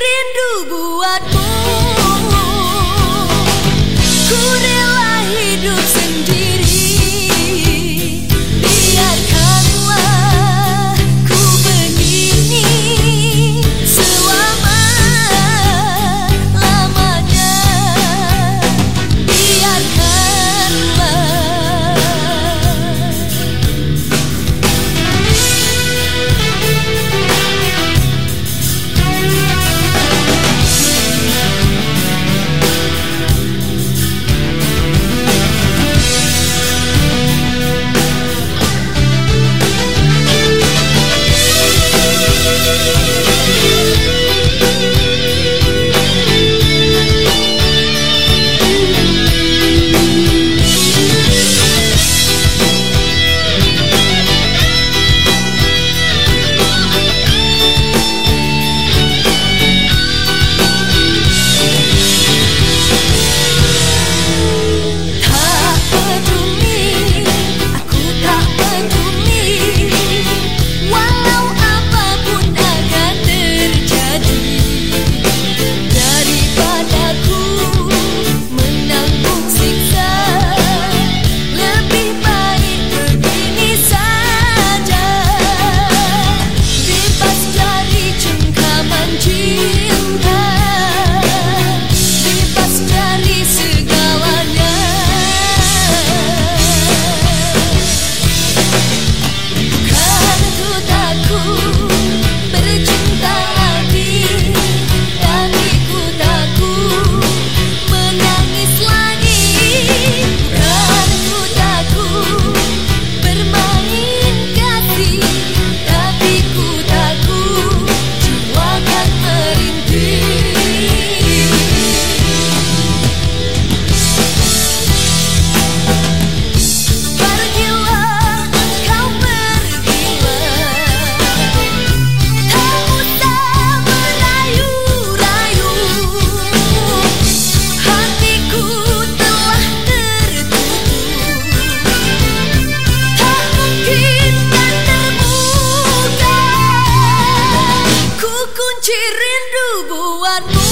rindu buatmu. Ku rindu suci rindu buatmu.